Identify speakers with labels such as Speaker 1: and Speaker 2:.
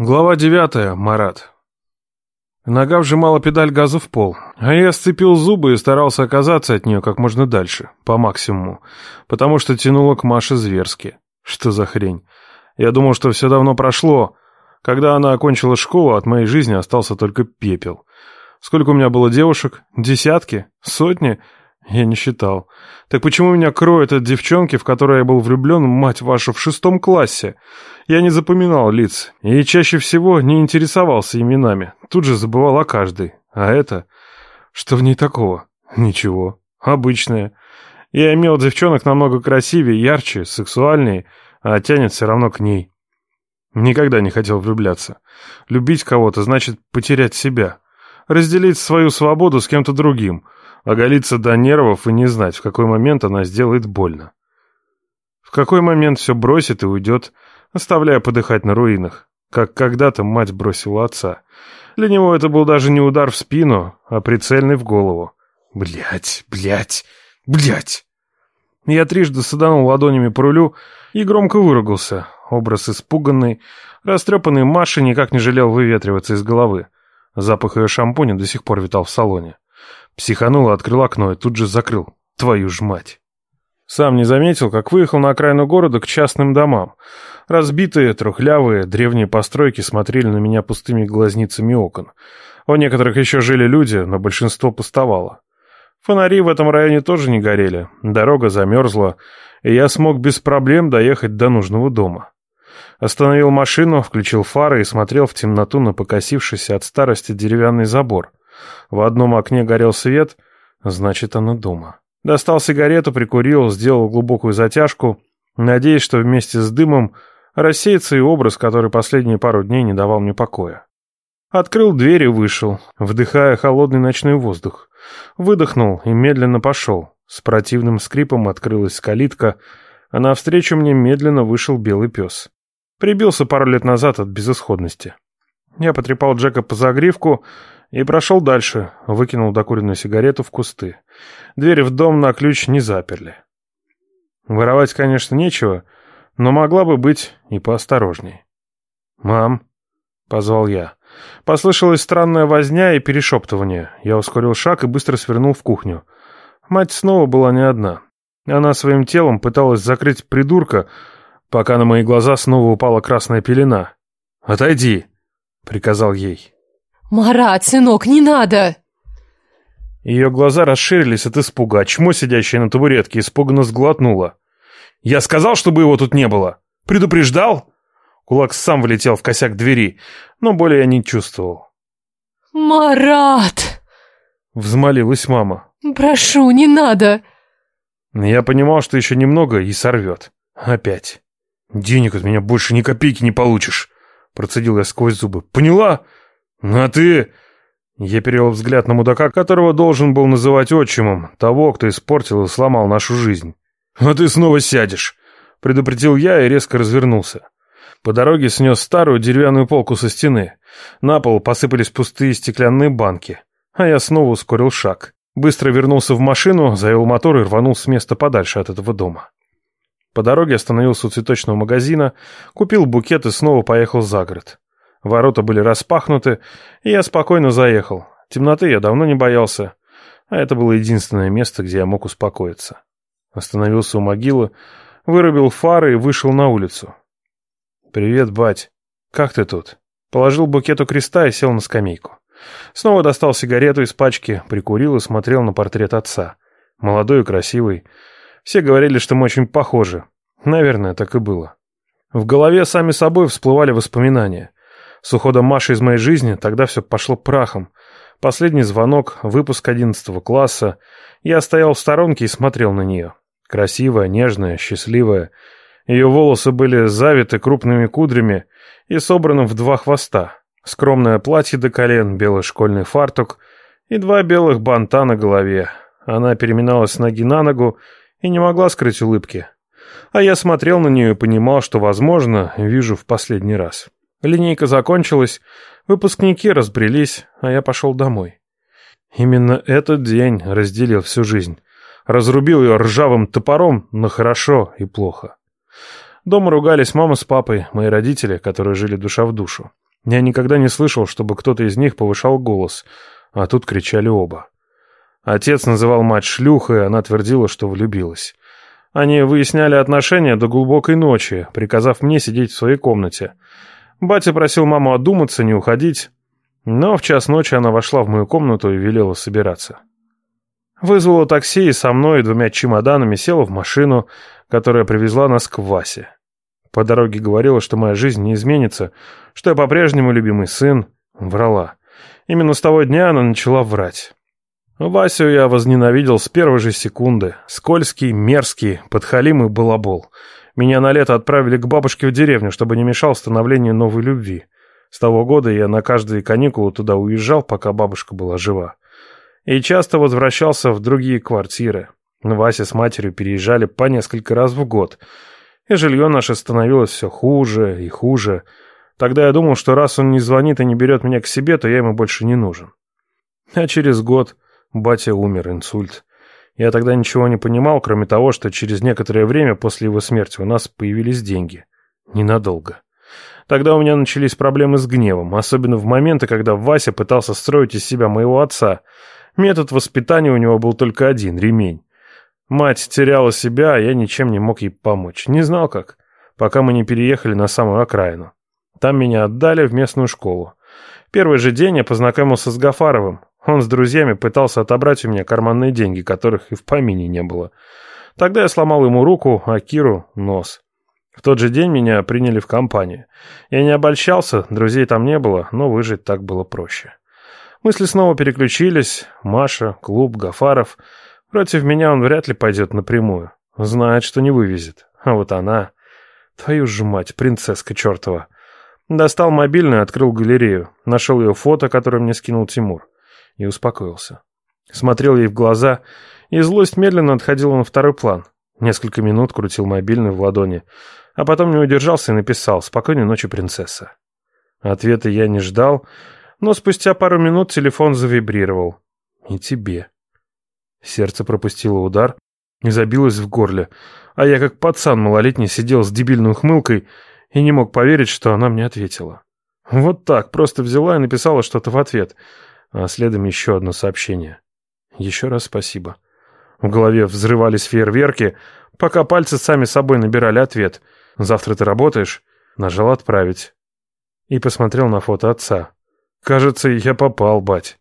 Speaker 1: Глава девятая. Марат. Нога вжимала педаль газа в пол, а я сцепил зубы и старался оказаться от нее как можно дальше, по максимуму, потому что тянуло к Маше зверски. Что за хрень? Я думал, что все давно прошло. Когда она окончила школу, от моей жизни остался только пепел. Сколько у меня было девушек? Десятки? Сотни? Я не считал. Так почему меня кроют от девчонки, в которой я был влюблен, мать вашу, в шестом классе? Я не запоминал лиц и чаще всего не интересовался именами. Тут же забывал о каждой. А это... Что в ней такого? Ничего. Обычное. Я имел девчонок намного красивее, ярче, сексуальнее, а тянет все равно к ней. Никогда не хотел влюбляться. Любить кого-то значит потерять себя. Разделить свою свободу с кем-то другим — оголиться до нервов и не знать, в какой момент она сделает больно. В какой момент все бросит и уйдет, оставляя подыхать на руинах, как когда-то мать бросила отца. Для него это был даже не удар в спину, а прицельный в голову. Блять, блять, блять. Я трижды саданул ладонями по рулю и громко выругался. Образ испуганный, растрепанный Маши никак не жалел выветриваться из головы. Запах ее шампуня до сих пор витал в салоне. Психанул, открыл окно и тут же закрыл. Твою ж мать. Сам не заметил, как выехал на окраину города к частным домам. Разбитые, трухлявые, древние постройки смотрели на меня пустыми глазницами окон. У некоторых еще жили люди, но большинство пустовало. Фонари в этом районе тоже не горели, дорога замерзла, и я смог без проблем доехать до нужного дома. Остановил машину, включил фары и смотрел в темноту на покосившийся от старости деревянный забор. В одном окне горел свет, значит, она дома. Достал сигарету, прикурил, сделал глубокую затяжку, надеясь, что вместе с дымом рассеется и образ, который последние пару дней не давал мне покоя. Открыл дверь и вышел, вдыхая холодный ночной воздух. Выдохнул и медленно пошел. С противным скрипом открылась калитка, а навстречу мне медленно вышел белый пес. Прибился пару лет назад от безысходности. Я потрепал Джека по загривку и прошел дальше, выкинул докуренную сигарету в кусты. Дверь в дом на ключ не заперли. Воровать, конечно, нечего, но могла бы быть и поосторожней. «Мам», — позвал я. Послышалась странная возня и перешептывание. Я ускорил шаг и быстро свернул в кухню. Мать снова была не одна. Она своим телом пыталась закрыть придурка, пока на мои глаза снова упала красная пелена. «Отойди», — приказал ей.
Speaker 2: «Марат, сынок, не надо!»
Speaker 1: Ее глаза расширились от испуга, а чмо, сидящее на табуретке, испуганно сглотнула. «Я сказал, чтобы его тут не было! Предупреждал?» Кулак сам влетел в косяк двери, но боли я не чувствовал.
Speaker 2: «Марат!»
Speaker 1: Взмолилась мама.
Speaker 2: «Прошу, не надо!»
Speaker 1: Я понимал, что еще немного и сорвет. Опять. «Денег от меня больше ни копейки не получишь!» Процедил я сквозь зубы. «Поняла?» «Ну, «А ты...» Я перевел взгляд на мудака, которого должен был называть отчимом, того, кто испортил и сломал нашу жизнь. «А ты снова сядешь!» — предупредил я и резко развернулся. По дороге снес старую деревянную полку со стены. На пол посыпались пустые стеклянные банки. А я снова ускорил шаг. Быстро вернулся в машину, завел мотор и рванул с места подальше от этого дома. По дороге остановился у цветочного магазина, купил букет и снова поехал за город. Ворота были распахнуты, и я спокойно заехал. Темноты я давно не боялся, а это было единственное место, где я мог успокоиться. Остановился у могилы, вырубил фары и вышел на улицу. «Привет, бать. Как ты тут?» Положил букет у креста и сел на скамейку. Снова достал сигарету из пачки, прикурил и смотрел на портрет отца. Молодой и красивый. Все говорили, что мы очень похожи. Наверное, так и было. В голове сами собой всплывали воспоминания. С уходом Маши из моей жизни тогда все пошло прахом. Последний звонок, выпуск одиннадцатого класса. Я стоял в сторонке и смотрел на нее. Красивая, нежная, счастливая. Ее волосы были завиты крупными кудрями и собраны в два хвоста. Скромное платье до колен, белый школьный фартук и два белых банта на голове. Она переминалась с ноги на ногу и не могла скрыть улыбки. А я смотрел на нее и понимал, что, возможно, вижу в последний раз. Линейка закончилась, выпускники разбрелись, а я пошел домой. Именно этот день разделил всю жизнь. Разрубил ее ржавым топором на хорошо и плохо. Дома ругались мама с папой, мои родители, которые жили душа в душу. Я никогда не слышал, чтобы кто-то из них повышал голос, а тут кричали оба. Отец называл мать шлюхой, она твердила, что влюбилась. Они выясняли отношения до глубокой ночи, приказав мне сидеть в своей комнате. Батя просил маму одуматься, не уходить, но в час ночи она вошла в мою комнату и велела собираться. Вызвала такси и со мной и двумя чемоданами села в машину, которая привезла нас к Васе. По дороге говорила, что моя жизнь не изменится, что я по-прежнему любимый сын. Врала. Именно с того дня она начала врать. Васю я возненавидел с первой же секунды. Скользкий, мерзкий, подхалимый балабол. Меня на лето отправили к бабушке в деревню, чтобы не мешал становлению новой любви. С того года я на каждые каникулы туда уезжал, пока бабушка была жива. И часто возвращался в другие квартиры. Вася с матерью переезжали по несколько раз в год. И жилье наше становилось все хуже и хуже. Тогда я думал, что раз он не звонит и не берет меня к себе, то я ему больше не нужен. А через год Батя умер, инсульт. Я тогда ничего не понимал, кроме того, что через некоторое время после его смерти у нас появились деньги. Ненадолго. Тогда у меня начались проблемы с гневом, особенно в моменты, когда Вася пытался строить из себя моего отца. Метод воспитания у него был только один — ремень. Мать теряла себя, а я ничем не мог ей помочь. Не знал как, пока мы не переехали на самую окраину. Там меня отдали в местную школу. Первый же день я познакомился с Гафаровым. Он с друзьями пытался отобрать у меня карманные деньги, которых и в помине не было. Тогда я сломал ему руку, а Киру — нос. В тот же день меня приняли в компанию. Я не обольщался, друзей там не было, но выжить так было проще. Мысли снова переключились. Маша, клуб, Гафаров. Против меня он вряд ли пойдет напрямую. Знает, что не вывезет. А вот она... Твою же мать, принцесска чертова. Достал мобильный, открыл галерею. Нашел ее фото, которое мне скинул Тимур и успокоился. Смотрел ей в глаза, и злость медленно отходила на второй план. Несколько минут крутил мобильный в ладони, а потом не удержался и написал «Спокойной ночи, принцесса». Ответа я не ждал, но спустя пару минут телефон завибрировал. «И тебе». Сердце пропустило удар и забилось в горле, а я как пацан малолетний сидел с дебильной ухмылкой и не мог поверить, что она мне ответила. Вот так, просто взяла и написала что-то в ответ — а следом еще одно сообщение. Еще раз спасибо. В голове взрывались фейерверки, пока пальцы сами собой набирали ответ. «Завтра ты работаешь?» Нажал «Отправить». И посмотрел на фото отца. «Кажется, я попал, бать».